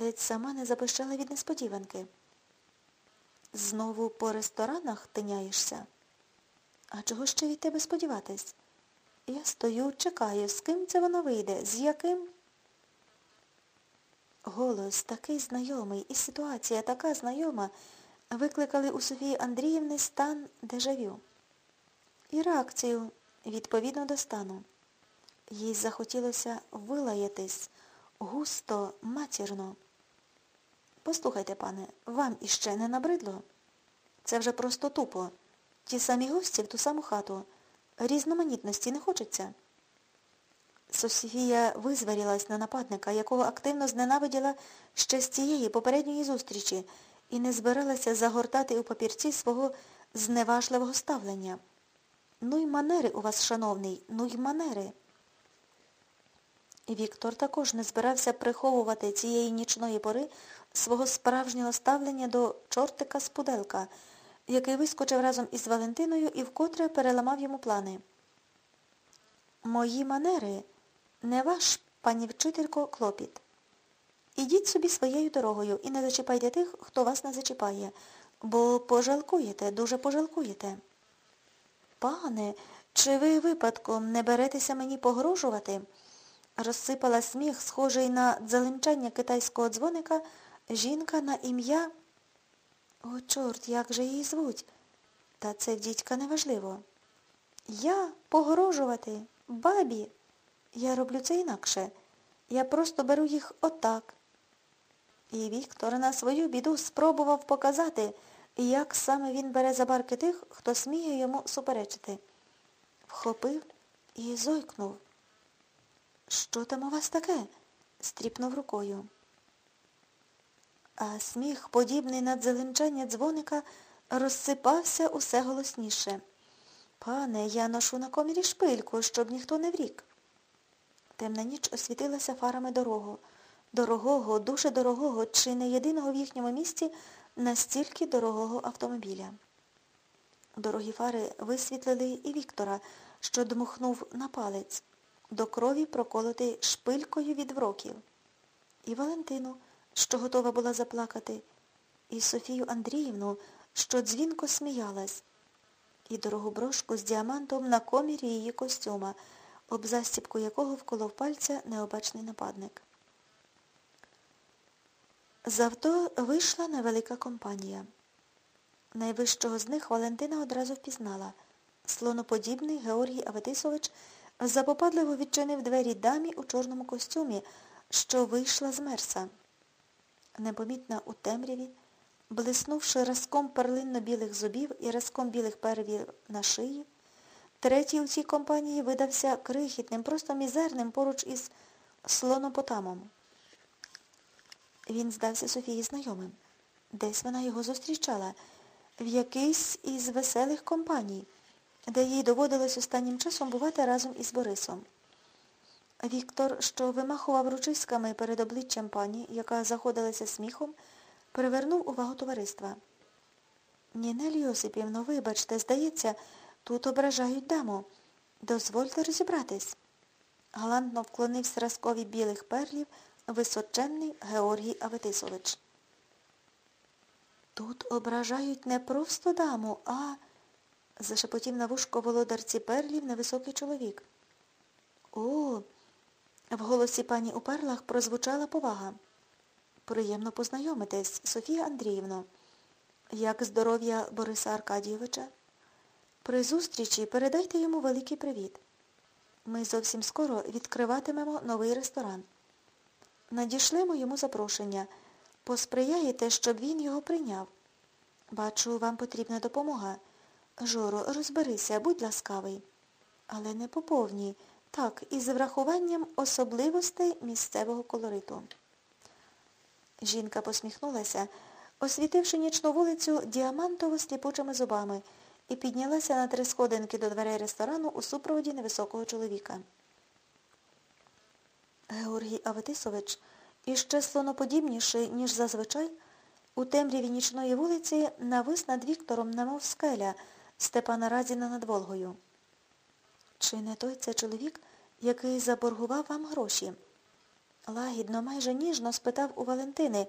ледь сама не запищала від несподіванки. Знову по ресторанах тиняєшся? А чого ще від тебе сподіватись? Я стою, чекаю, з ким це воно вийде, з яким? Голос такий знайомий і ситуація така знайома викликали у Софії Андріївни стан дежавю. І реакцію відповідно до стану. Їй захотілося вилаятись густо, матірно. Послухайте, пане, вам іще не набридло? Це вже просто тупо. Ті самі гості в ту саму хату. Різноманітності не хочеться. Софія визварілась на нападника, якого активно зненавиділа ще з цієї попередньої зустрічі і не збиралася загортати у папірці свого зневажливого ставлення. Ну й манери у вас, шановний, ну й манери. Віктор також не збирався приховувати цієї нічної пори свого справжнього ставлення до чортика з пуделка, який вискочив разом із Валентиною і вкотре переламав йому плани. Мої манери не ваш, пані вчителько, клопіт. Ідіть собі своєю дорогою і не зачіпайте тих, хто вас не зачіпає, бо пожалкуєте, дуже пожалкуєте. Пане, чи ви випадком не беретеся мені погрожувати? Розсипала сміх, схожий на дзеленчання китайського дзвоника, жінка на ім'я. О, чорт, як же її звуть? Та це дідька неважливо. Я погрожувати, бабі. Я роблю це інакше. Я просто беру їх отак. І Віктор на свою біду спробував показати, як саме він бере за барки тих, хто сміє йому суперечити. Вхопив і зойкнув. Що там у вас таке? стріпнув рукою. А сміх, подібний на дзеленчання дзвоника, розсипався усе голосніше. Пане, я ношу на комірі шпильку, щоб ніхто не врік. Темна ніч освітилася фарами дорогу. Дорогого, дуже дорогого, чи не єдиного в їхньому місті настільки дорогого автомобіля. Дорогі фари висвітлили і Віктора, що дмухнув на палець, до крові проколотий шпилькою від вроків. І Валентину, що готова була заплакати, і Софію Андріївну, що дзвінко сміялась, і дорогу брошку з діамантом на комірі її костюма, об застіпку якого вколов пальця необачний нападник. З авто вийшла невелика компанія. Найвищого з них Валентина одразу впізнала. Слоноподібний Георгій Аветисович запопадливо відчинив двері дамі у чорному костюмі, що вийшла з мерса. Непомітна у темряві, блиснувши разком перлинно-білих зубів і разком білих первів на шиї, третій у цій компанії видався крихітним, просто мізерним поруч із слонопотамом. Він здався Софії знайомим. Десь вона його зустрічала, в якийсь із веселих компаній, де їй доводилось останнім часом бувати разом із Борисом. Віктор, що вимахував ручиськами перед обличчям пані, яка заходилася сміхом, привернув увагу товариства. Нінель Йосипівно, вибачте, здається, тут ображають даму. Дозвольте розібратись. Галантно вклонився разкові білих перлів височенний Георгій Аветисович. Тут ображають не просто даму, а... зашепотів на вушко володарці перлів невисокий чоловік. О, в голосі пані у перлах прозвучала повага. Приємно познайомитись, Софія Андріївно. Як здоров'я Бориса Аркадійовича? При зустрічі передайте йому великий привіт. Ми зовсім скоро відкриватимемо новий ресторан. Надішлемо йому запрошення. Посприяєте, щоб він його прийняв. Бачу, вам потрібна допомога. Жоро, розберися, будь ласкавий. Але не поповній. Так, із врахуванням особливостей місцевого колориту. Жінка посміхнулася, освітивши нічну вулицю діамантово сліпучими зубами, і піднялася на три сходинки до дверей ресторану у супроводі невисокого чоловіка. Георгій Аветисович, іще слоноподібніший, ніж зазвичай, у темряві нічної вулиці навис над Віктором, немов скеля Степана Разіна над Волгою. Чи не той це чоловік, який заборгував вам гроші? Лагідно, майже ніжно спитав у Валентини,